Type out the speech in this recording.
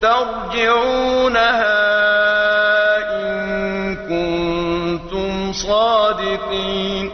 تَرْجِعُونَهَا إِن كُنتُمْ صَادِقِينَ.